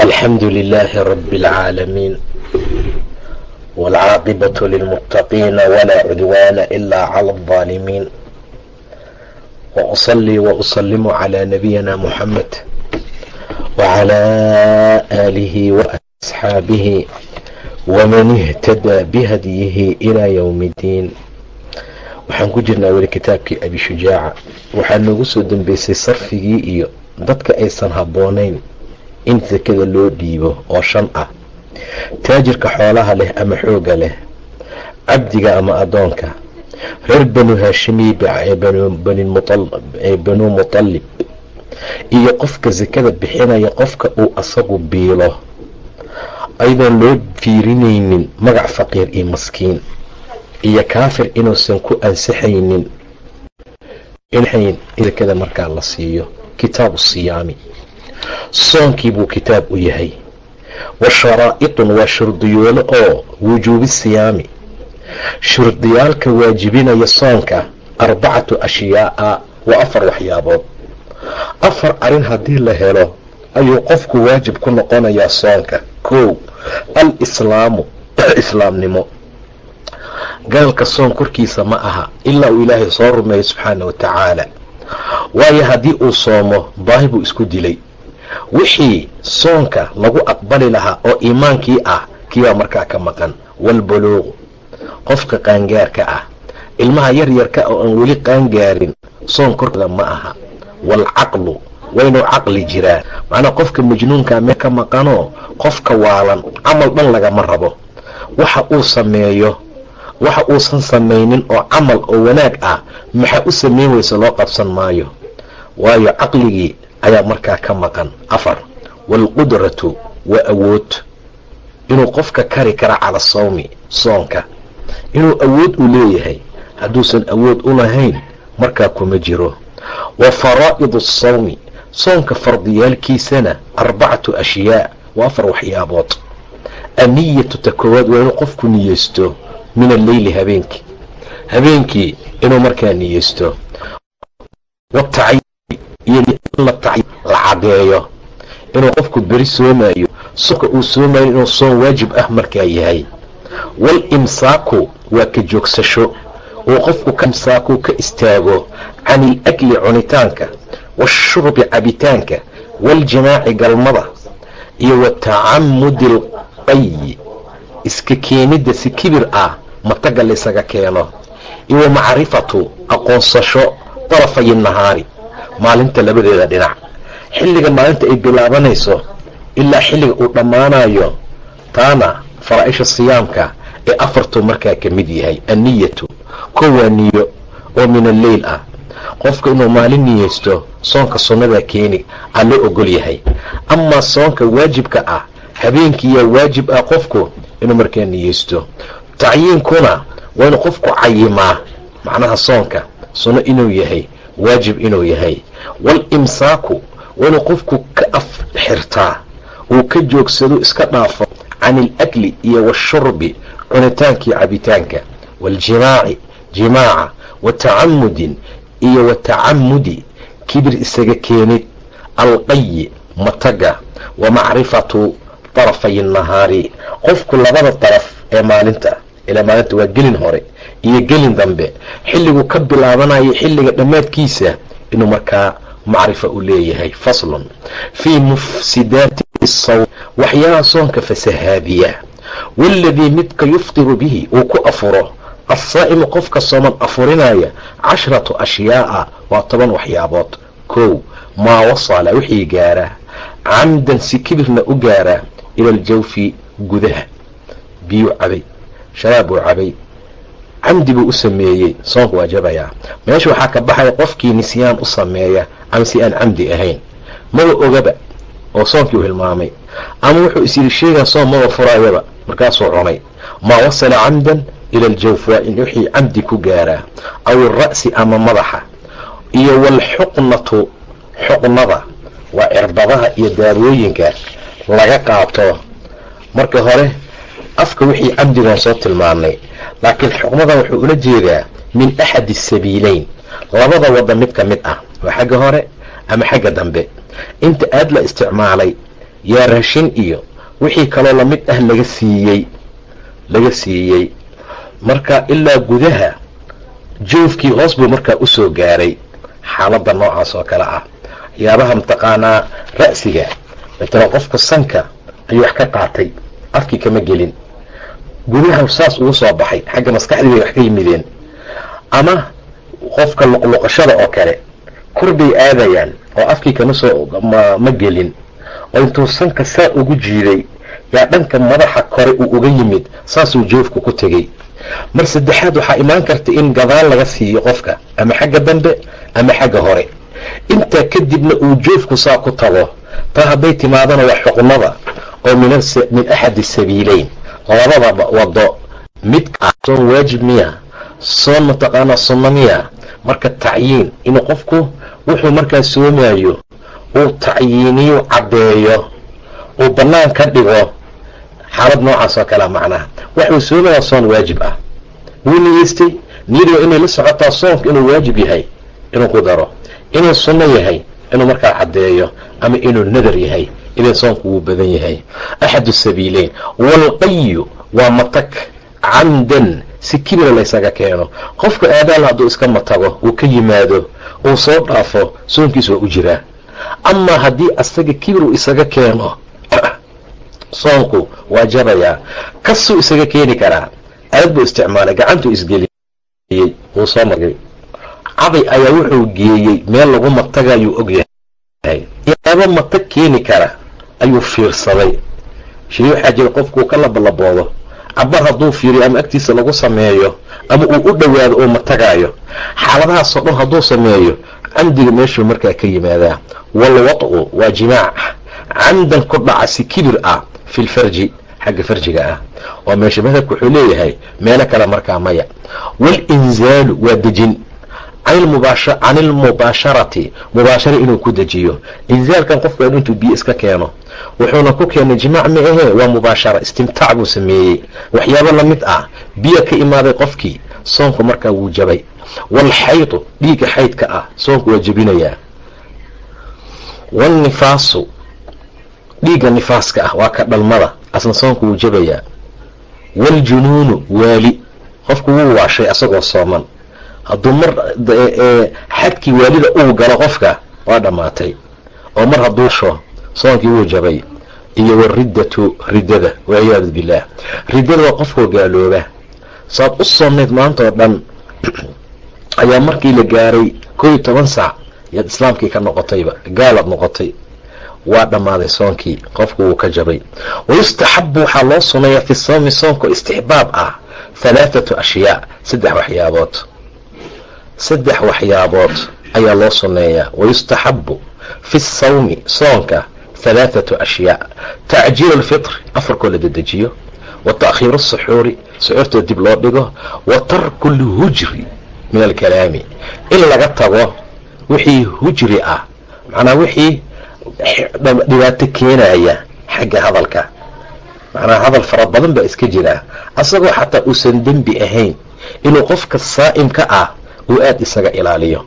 الحمد لله رب العالمين والعاقبة للمتقين ولا عدوان إلا على الظالمين وأصلي وأسلم على نبينا محمد وعلى آله وأصحابه ومن اهتدى بهديه إلى يوم الدين waxaan ku jirnaa weli kitaabkii abi shujaaca waxaa noogu soo dambeysay sarfigii iyo dadka aysan habboonayn in sakada loo dhiibo oo shan ah taajirka xoolaha leh ama xooga leh cabdiga ama addoonka reer banu haashimiy ee banuu mutalib iyo qofka sakada bixinaya qofka uu asagu biilo ayadoon loo fiirinaynin magac faqiir iyo maskiin iyo kaafir inuusan ku ansixaynin sakada markaa la siiyo kitaabu siyaami soonkii buu kitaab u yahay. Wa sharaa'itun waa shurdiyoolo oo wujuubi siyaami. Shurdiyaalka waajibinaya soonka arbacatu ashyaa'a waa afar waxyaabood. Afar arrin haddii la helo ayuu qofku waajib ku noqonayaa soonka. Kow al islaamu islaamnimo. Gaalka soon korkiisa ma aha ilaa uu ilaahay soo rumeeyo subxaana wa tacaala. Waayo haddii uu soomo baahi buu isku dilay wixii soonka lagu aqbali lahaa oo iimaankii ah kiibaa markaa ka maqan walbuluuqu qofka qaangaarka ah ilmaha yaryarka oo aan weli qaangaarin soon korkooda ma aha. Waalcaqlu waynuu caqli jiraa macnaa qofka majnuunkaa meel ka maqanoo qofka waalan camal dhan lagama rabo. Waxa uu sameeyo waxa uusan samaynin oo camal oo wanaag ah maxaa u samayn weysa loo qabsan maayo? Waayo caqligii ayaa markaa ka maqan. Afar waalqudratu waa awood inuu qofka kari kara cala sawmi soonka. Inuu awood u leeyahay hadduusan awood u lahayn markaa kuma jiro. Wa faraa'idu asawmi soonka fardiyaalkiisana arbacatu ashyaa waa afar waxyaabood. Anniyatu ta koowaad waa inuu qofku niyeysto min alleyli habeenkii. Habeenkii inuu markaa niyeysto watacyi iyo la cadeeyo inuu qofku beri soomayo soonka uu soomayo inuu soon waajib ah markaa yahay. Wal imsaaku waa ka joogsasho uu qofku imsaaku ka istaago can il akli cunitaanka waashurbi cabitaanka waaljimaaci galmada iyo wa tacamudi alqayi iska keenidda si kibir ah mataga laysaga keeno. Iyo wa macrifatu aqoonsasho darafayi nahaari maalinta labadeeda dhinac. Xilliga maalinta ay bilaabanayso ilaa xilliga uu dhammaanayo taana faraa'isha siyaamka ee afartuu markaa ka mid yahay. Anniyatu kow waa niyo oo min alleyl ah. Qofka inuu maalin niyeysto soonka sunnadaa keeni aa loo ogol yahay. Amaa soonka waajibka ah habeenkiiyaa waajib ah qofku inuu markaa niyeysto. Tacyiinkuna waa inuu qofku cayimaa macnaha soonka sunno inuu yahay waajib inuu yahay wal imsaaku waa inuu qofku ka af xirtaa uu ka joogsado iska dhaafo can il akli iyo washurbi cunitaankii cabitaanka waaljimaaci jimaaca wa tacamudin iyo wa tacamudi kibir isaga keenid alqayi mataga wa macrifatu darafay nahaari qofku labada daraf ee maalinta ilaa maalinta waa gelin hore iyo gelin dambe xilliguu ka bilaabanayo xilliga dhammaadkiisa inuu markaa macrifa u leeyahay faslun. Fii mufsidaati sawm waxyaalaha soonka fasahaadiya. Waaladii midka yuftiru bihi uu ku afuro. Assaa'imu qofka sooman afurinaya cashratu ashyaa'a waa toban waxyaabood. Kow maa wasala wixii gaara. Camdan si kibirna u gaara ila aljawfi gudaha. Biyuu cabay sharaab buu cabay camdi buu u sameeyey soonku waa meesha waxaa ka baxaya qofkii nisyaan u sameeya ama si aan camdi ahayn. Maba ogaba oo soonkii u hilmaamay. Ama wuxuu is yidhi sheegaa soom maba furaayaba markaasuu cunay. Maa wasala camdan ila aljawf waa in wixii camdi ku gaaraa aw ira'si ama madaxa. Iyo waalxuqnatu xuqnada waa cirbadaha iyo daawooyinka laga qaato. Marka hore afka wixii camdigaan soo tilmaanay laakiin xuqnada wuxuu ula jeedaa min axadi asabiileyn labada wadda mid ka mid ah waa xagga hore ama xagga dambe. Inta aad la isticmaalay yaa raashin iyo wixii kaloo la mid ah laga siiyey laga siiyey. Marka ilaa gudaha joofkii hoos buu markaa u soo gaaray. Xaaladda noocaas oo kale ah. Waxyaabaha mataqaanaa ra'siga matala qofka sanka ayuu wax ka qaatay. Afkii kama gelin gudaha saas ugu soo baxay xagga maskaxdii bay wax ka yimideen. Ama qofka luqluqashada oo kale kor bay aadayaan oo afkii kama soo ma gelin. Oo intuu sanka saa ugu jiiday yaa dhanka madaxa kore uu uga yimid saasuu joofku ku tegey. Mar saddexaad waxaa imaan karta in gadaal laga siiyo qofka ama xagga dambe ama xagga hore. Intaa kadibna uu joofku saa ku tago taa hadday timaadana waa xuqnada oo min axadi sabiileyn labadaba wado mid ah soon waajib miya soon mataqaanaa sunno miya. Marka tacyiin inuu qofku wuxuu markaa soomaayo uu tacyiiniyo caddeeyo uu bannaan ka dhigo xaalad noocaas oo kalea macnaha. Waxuu soomayaa soon waajib ah. Wuu niyeystay niyadiga inay la socotaa soonku inuu waajib yahay inuu ku daro. Inuu sunno yahay inuu markaa caddeeyo ama inuu nadar yahay idan soonku wuu badan yahay. Axadu sabiileyn waalqayu waa matag. Camdan si kibira laysaga keeno. Qofka aadaal hadduu iska matago uu ka yimaado uu soo dhaafo soonkiis waa u jiraa amaa haddii asaga kibir uu isaga keeno soonku waa jabayaa. Kasuu isaga keeni karaa. Aad buu isticmaalay gacantuu isgeliyey wuu soo magay caday ayaa wuxuu geeyey meel lagu matagayuu og yahay. Yaabo matag keeni kara ayuu fiirsaday. Shey waxaa jira qofkuu ka labalaboodo cabar hadduu fiiriyo ama agtiisa lagu sameeyo ama uu u dhowaado uu matagaayo xaaladahaasoo dhan hadduu sameeyo camdiga meeshuu markaa ka yimaadaa. Walwad-u waa jimaac. Camdan ku dhaca si kibir ah fi lfarji xagga farjiga ah. Oo meesha madhabka wuxuu leeyahay meelo kale markaa maya. Walinzaalu waa dejin can ilmubaasharati mubaashara inuu ku dejiyo. Inzaalkan qofku waa intuu biyo iska keeno. Wuxuuna ku keenay jimaac ma ahee waa mubaashara istimtaac buu sameeyey. Waxyaabo la mid ah. Biyo ka imaaday qofkii soonku markaa wuu jabay. Waalxaydu dhiigga xaydka ah soonku waa jebinayaa waalnifaasu dhiigga nifaaska ah waa ka dhalmada. Asna soonku wuu jabayaa. Waaljunuunu waali. Qofku wuu waashay asagoo sooman hadduu mar xadkii waalida uu galo qofka waa dhammaatay. Oo mar hadduu sho soonkii wuu jabay. Iyo wariddatu riddada walciyaadu billaah. Riddada qofkoo gaalooba. Saad u sonnayd maantaoo dhan ayaa markii la gaaray koo iyo toban saac yaad islaamkii ka noqotayba gaalaad noqotay. Waa dhammaaday soonkii qofku wuu ka jabay. Wayustaxabu waxaa loo sunayaa fi sawmi soonka istixbaab ah halaathatu ashyaa saddex waxyaabood saddex waxyaabood ayaa loo sunneeyaa wayustaxabu fi sawmi soonka halaathatu ashyaa. Tacjiilu alfitri afarkoo la dedejiyo. Wa ta'khiiru asuxuuri suxuurtoo dib loo dhigo. Wa tarku lhujri min alkalaami. In laga tago wixii hujri ah macnaa wixii dhibaato keenaya xagga hadalka. Macnaa hadal fara badan baa iska jira. Asagoo xataa uusan dembi ahayn inuu qofka saa'imka ah uu aada isaga ilaaliyo.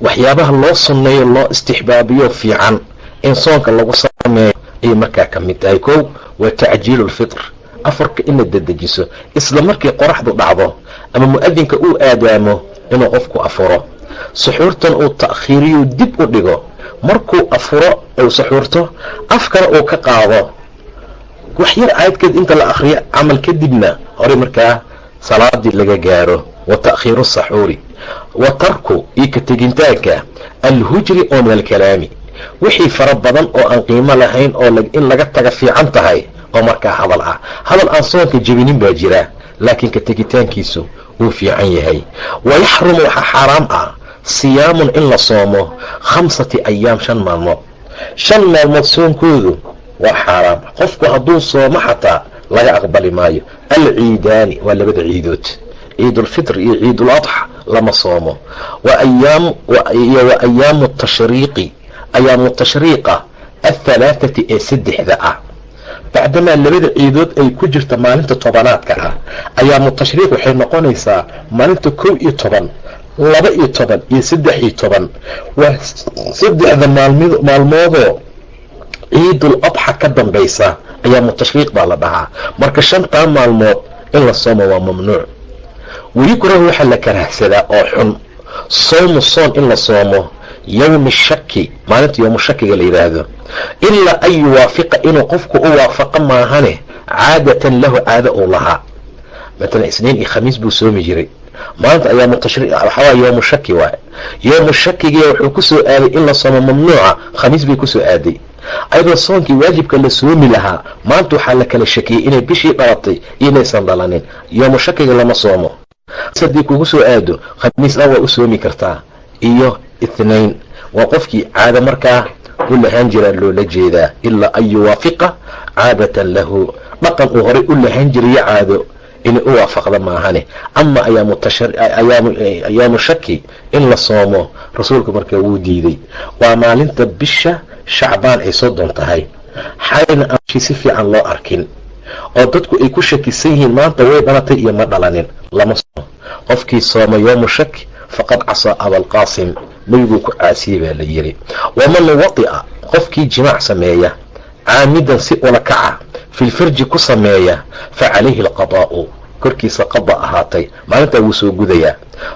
Waxyaabaha loo sunneeyo loo istixbaabiyo fiican in soonka lagu sameeyo ayay markaa ka mid tahay kow waa tacjiilu lfitr afarka in la dedejiso isla markii qoraxdu dhacdo ama mu'adinka uu aadaamo inuu qofku afuro. Suxuurtan uu ta'khiiriyo dib u dhigo. Markuu afuro uu suxuurto afkana uu ka qaado. Wax yar aayadkeed inta la akhriyo camal kadibna hore markaa salaadii laga gaaro wa ta'khiiru saxuuri wa tarku iyo ka alhujri oo min alkalaami. Wixii fara badan oo aan qiimo lahayn oo in laga taga fiican tahay oo markaa hadal ah. Hadal aan soonka jebinin baa jira laakiin ka tegitaankiisu wuu fiican yahay. Wa yaxrumu waxaa xaaraam ah siyaamun in la soomo khamsati ayaam shan maalmood. Shan maalmood soonkoodu waa xaaraam. Qofku hadduu soomo xataa laga aqbali maayo. Alciidaani waa labada ciidood ciidulfitr iyo ciidul adxa lama soomo. Iyo wa ayaamu tashriiqi. Ayaamu tashriiqa athalaathati ee saddexda ah. Bacdamaa labada ciidood ay ku jirta maalinta tobanaadka ah. Ayaamu tashriiq waxay noqonaysaa maalinta kow iyo toban laba iyo toban iyo saddex iyo toban. Waa saddexda maalmoodoo ciidul adxa ka dambaysa ayaamu tashriiq baa la dhahaa. Marka shantaa maalmood in la soomo waa mamnuuc weli kuraha waxaa la karahsadaa oo xun. Soomu soon in la soomo yowmi shaki maalinta yowmu shakiga la yidhaahdo ilaa an yuwaafiqa inuu qofku u waafaqo maahane caadatan lahu caado uu lahaa. Matalan isniin iyo khamiis buu soomi jiray. Maanta ayaamu tashriiq waxawaa yowmu shaki waay yowmu shakigii wuxuu ku soo aaday in la soomo mamnuuca khamiis bay ku soo aaday. Ayadoo soonkii waajibka la soomi lahaa maanta waxaa la kala shakiyey inay bishii dhalatay iyo inaysan dhalanin. Yowmu shakiga lama soomo haddii kugu soo aado khamiis ah waa u soomi kartaa iyo ithnain waa qofkii caado markaa u lahaan jiraa loola jeedaa ilaa an yuwaafiqa caadatan lahu. Dhaqan uu horay u lahaan jirayo caado inay u waafaqda maahane. Ama ayaamu shaki in la soomo rasuulku markaa wuu diiday. Waa maalinta bisha shacbaan ay soddon tahay. Aanshi si fiican loo arkin oo dadku ay ku shakisan yihiin maanta way dhalatay iyo ma dhalanin. Lama soomo qofkii sooma yowmu shak faqad casaa abalqaasim nebiguu ku caasiyey baa la yiri waman wadi'a qofkii jimaac sameeya caamidan si ula kaca filfarji ku sameeya fa calayhi alqadaa'u. Korkiisa qada ahaatay maalintaa wuu soo gudayaa.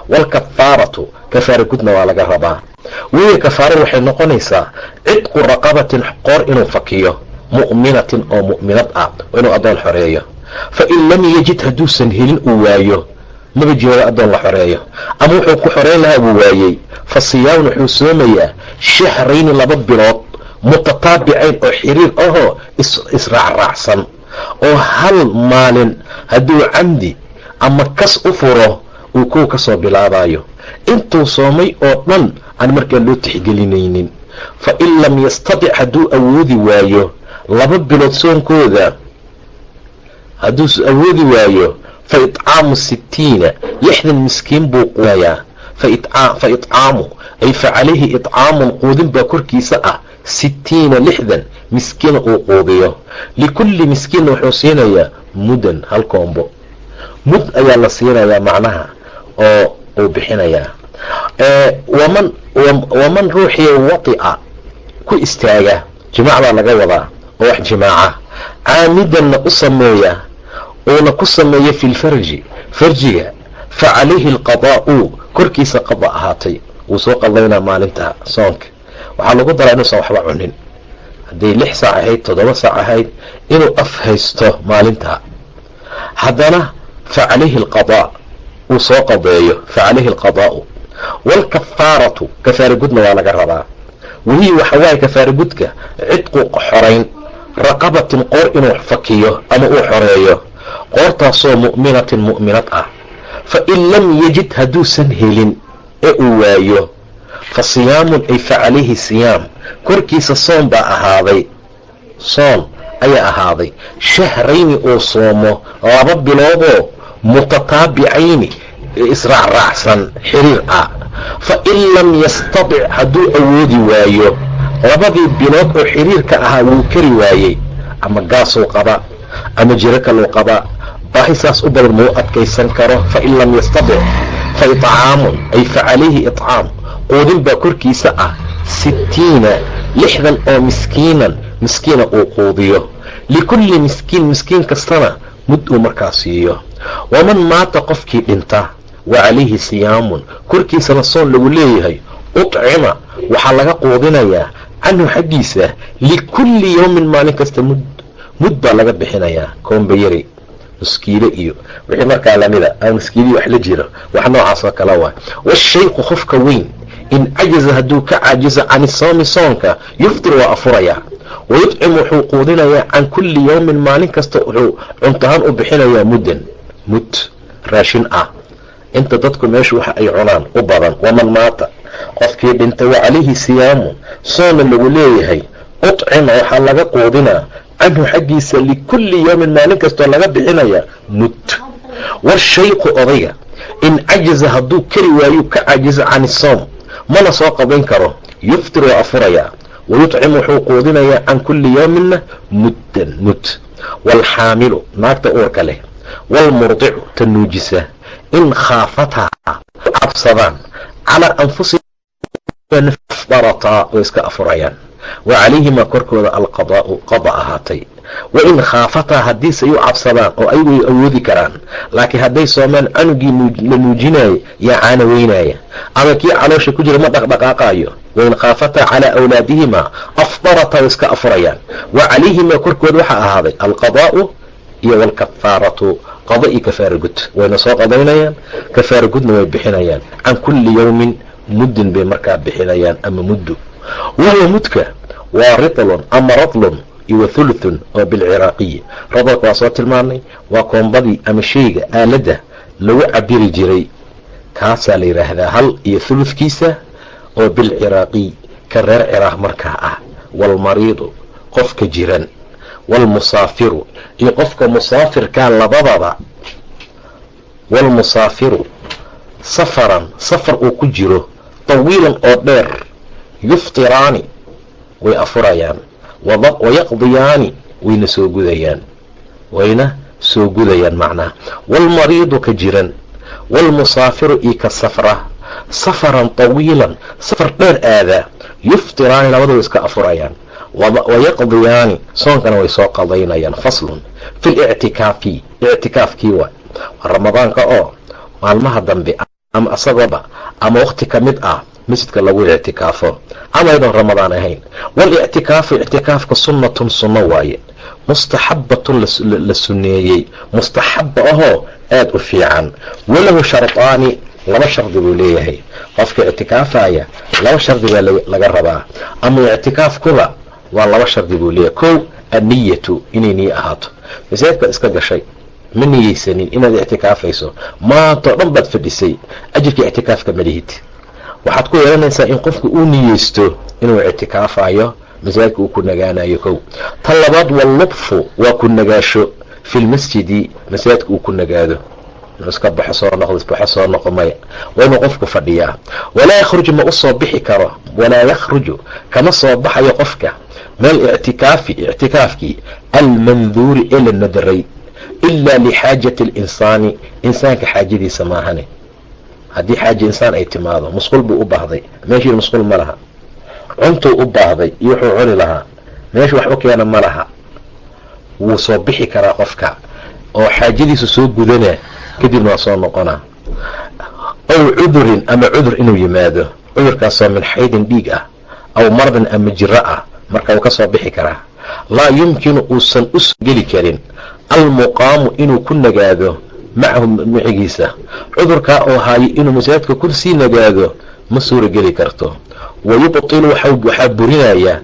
Waalkafaaratu kafaara gudna waa laga rabaa. Weya kafaara waxay noqonaysaa cidqu raqabatin qoor inuu fakiyo mu'minatin oo mu'minad ah inuu addoon xoreeyo. Fa in lam yajid hadduusan helin uu waayo maba jirada addoon la xoreeyo. Ama wuxuu ku xoreyn lahaa buu waayey. Fa siyaamun wuxuu soomayaa shahrayni laba bilood mutataabicayn oo xiriir ahoo israacraacsan. Oo hal maalin hadduu camdi ama kas u furo uu kow ka soo bilaabayo intuu soomay oo dhan aan markaa loo tixgelinaynin. Fa in lam yastatic hadduu awoodi waayo laba bilood soonkooda hadduu awoodi waayo fa itcaamu sittiina lixdan miskiin buu quudayaa fa itcaamu ay fa calayhi itcaamun quudin baa korkiisa ah sittiina lixdan miskiina uu quudiyo. Likulli miskiinna wuxuu siinayaa mudan hal koombo. Mud ayaa la siinayaa macnaha oo uu bixinayaa. Waman waman ruuxii wadi'a ku istaaga jimaac baa laga wadaa oo wax jimaaca. Caamidanna u sameeya uuna ku sameeya fi lfarji farjiga fa calayhi alqadaa'u korkiisa qada ahaatay. Wuu soo qadaynaa maalinta soonka. Waxaa lagu daraa inuusan waxba cunin. Hadday lix saac ahayd toddoba saac ahayd inuu af haysto maalinta. Haddana fa calayhi alqadaa uu soo qadeeyo fa calayhi alqadaa'u. Waalkafaaratu kafaara gudna waa laga rabaa. Welihi waxa waaye kafaara gudka cidqu xorayn raqabatin qoor inuu fakiyo ama uu xoreeyo. Qoortaasoo mu'minatin mu'minad ah. Fa in lam yajid hadduusan helin ee uu waayo fa siyaamun ay fa calayhi siyaam. Korkiisa soon baa ahaaday. Soon ayaa ahaaday. Shahrayni uu soomo laba biloodoo mutataabicayni israacraacsan xiriir ah. Fa in lam yastatic hadduu awoodi waayo labadii bilood oo xiriirka ahaa wuu kari waayey. Ama gaasuu qaba ama jiro kaluu qaba. Baahi u badan mau adkaysan karo. Fa in lam yastatic fa itcaamun ay fa calayhi itcaam quudin baa korkiisa ah sittiina lixdan oo miskiinan. Miskiina uu quudiyo. Likulli miskiin miskiin kastana mud uu markaa siiyo. Waman maata qofkii dhinta wa calayhi siyaamun. Korkiisana soon lagu leeyahay. Ucima waxaa laga quudinayaa canhu xaggiisa likulli yowmin maalin kasta mud mud baa laga bixinayaa koombayari muskiile iyo wixii markaa lamida a muskiiliyi wax la jiro wax noocaas oo kale waay washayku qofka weyn in cajaza hadduu ka caajizo cani soomi soonka yuftir waa afurayaa wayudcim wuxuu quudinayaa can kulli yowmin maalin kasta wuxuu cuntahaan u bixinayaa muddan mud raashin ah. Inta dadku meesha waxa ay cunaan u badan waman maata qofkii dhinta wa calayhi siyaamun soonna lagu leeyahay ucima waxaa laga quudinaa canhu xaggiisa likulli yawmin maalin kastoo laga bixinaya mud washayqu odayga in cajiza hadduu kari waayu ka cajiza can isoom mana soo qabayn karo yuftir waa afurayaa wayucim wuxuu quudinayaa can kulli yawminna muddan mud waalxaamilu naagta uurka leh. Waalmurdicu ta nuujisa. In khaafataa cabsadaan calaa anfusihim fdarataa way iska afurayaan. Wa calayhimaa korkooda alqadaa'u qada ahaatay. Wa in khaafataa haddiise u cabsadaan oo ayagu ay awoodi karaan. Laakiin hadday soomaan canugii la nuujinaayo yaa caana weynaaya ama kii caloosha ku jira ma dhaqdhaqaaqaayo. Wain khaafataa calaa awlaadihimaa afdarataa way iska afurayaan. Wa calayhimaa korkooda waxaa ahaaday alqadaa'u iyo walkafaaratu. Qada iyo kafaara gud wayna soo qadaynayaan kafaara gudna way bixinayaan. Can kulli yawmin muddin bay markaa bixinayaan ama muddu wahuwa mudka waa ritlun ama radlun iyo thuluthun oo bilciraaqiyi radalka waa soo tilmaanay waa koombadii ama shayga aaladda lagu cabiri jiray. Kaasaa la yidhaahdaa hal iyo thuluthkiisa oo bilciraaqiy ka reer ciraaq markaa ah. Waalmariidu qofka jiran waalmusaafiru iyo qofka musaafirkaa labadaba. Waalmusaafiru safaran safar uu ku jiro tawiilan oo dheer. yuftiraani way afurayaan. wayaqdiyaani wayna soo gudayaan. wayna soo gudayaan macnaha waalmariidu ka jiran waalmusaafiru iyo ka safra safaran tawiilan safar dheer aadaa yuftiraani labadaba iska afurayaan. wayaqdiyaani soonkana way soo qadaynayaan faslun fi lictikaafi ictikaafkii wa. ramadaanka oo. maalmaha dambe ama asagooba ama wakti ka mid ah masjidka lagu ictikaafo ama aydan ramadaan ahayn. Walictikaafu ictikaafka sunnatun sunno waaye. Mustaxabatun la sunneeyey. Mustaxaba ahoo aada u fiican. Walahu shardaani laba shardi buu leeyahay. Qofka ictikaafaya laba shardi baa laga rabaa. Ama ictikaafkuba waa laba shardi buu leeyahay. Kow anniyatu inay niyo ahaato. Masaajidkaad iska gashay ma niyeysanin inaad ictikaafayso. Maantao dhan baad fadhisay. Ajirka ictikaafka ma lihid. Waxaad ku yeelanaysaa in qofku uu niyeysto inuu ictikaafayo masaajidka uu ku nagaanayo kow. Tan labaad wallubfu waa ku nagaasho. Filmasjidi masaajidka uu ku nagaado. Inuu iska baxo soo noqdo isbaxo soo noqo maya. Waa inuu qofku fadhiyaa. Walaa yakhruju ma u soo bixi karo. Walaa yakhruju kama soo baxayo qofka. Meel ictikaafi ictikaafkii almanduuri ee la nadaray ilaa lixaajati alinsaani insaanka xaajadiisa maahane. Haddii xaaja insaan ay timaado musqul buu u baahday. Meeshii musqul ma laha. Cuntuu u baahday iyo wuxuu cuni lahaa. Meesha wax u keena ma laha. Wuu soo bixi karaa qofka oo xaajadiisu soo gudanaa kadibna waa soo noqonaa. Aw cudurin ama cudur inuu yimaado cudurkaasoo min xaydin dhiig ah aw mardin ama jiro ah marka wuu ka soo bixi karaa. Laa yumkinu uusan u geli karin almuqaamu inuu ku nagaado macahu micigiisa cudurkaa oo haayo inuu masaajidka ku sii nagaado ma suura geli karto wayubtilu waxaa burinaya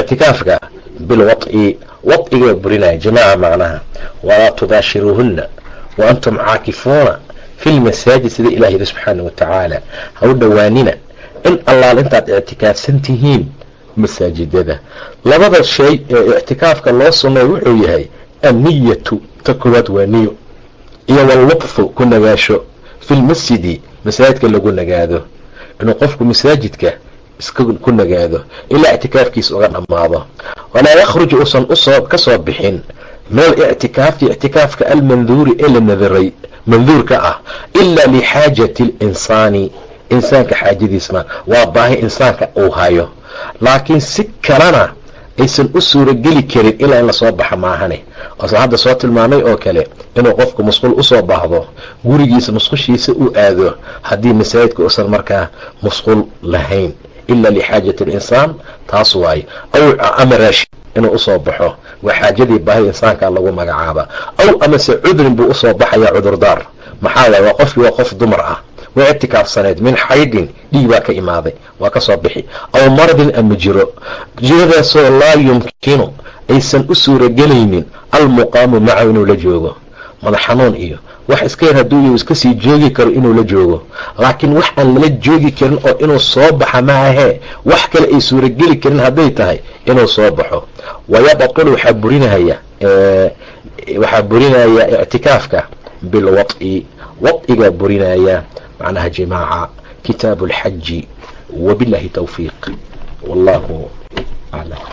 ictikaafka bilwaط'i waطigaa burinaya jamaaca macnaha. Walaa tubaashiruuhunna wa antum caakifuuna fi lmasaajid sida ilah yidhi subxaana wa tacaala ha u dhowaanina in allaal intaad ictikaafsan tihiin masaajidada. Labada shay ee ictikaafka loo sunnay wuxuu yahay anniyatu ta koowaad waa niyo iyo wallubfu ku nagaasho fi lmasjidi masaajidka lagu nagaado inuu qofku masaajidka iska ku nagaado ilaa ictikaafkiisa uga dhammaado walaa yakhruju uusan u soo ka soo bixin meel ictikaafi ictikaafka almanduuri ee la nadaray manduurka ah ilaa lixaajati alinsaani insaanka xaajadiisma waa baahi insaanka uu hayo laakiin si kalena aysan u suurageli karin ilaa in la soo baxa maahane. Oosan hadda soo tilmaamay oo kale inuu qofku musqul u soo baahdo gurigiisa musqushiisa uu aado haddii masaajidka uusan markaa musqul lahayn ilaa lixaajati alinsaan taas waaye. Aw ama raashin inuu u soo baxo waa xaajadii baahi insaanka lagu magacaaba. Aw amase cudrin buu u soo baxaya cudurdaar. Maxaa waaye waa qofkii waa qof dumar ah ictikaafsaneed min xaydin dhiig baa ka imaaday waa ka soo bixi. Aw maradin ama jiro. Jiradaasoo laa yumkinu aysan u suuragelaynin almuqaamu macahu inuu la joogo. Madax xanuun iyo wax iska yar hadduu iska sii joogi karo inuu la joogo. Laakiin wax aan lala joogi karin oo inuu soo baxa maahee wax kale ay suurageli karin hadday tahay inuu soo baxo. Wayabatilu waxaa burinaya waxaa burinaya ictikaafka bilwad'i wad'igaa burinaya macnaha jimaaca kitaabu alxaji wabillahi tawfiiq. Wallahu aclam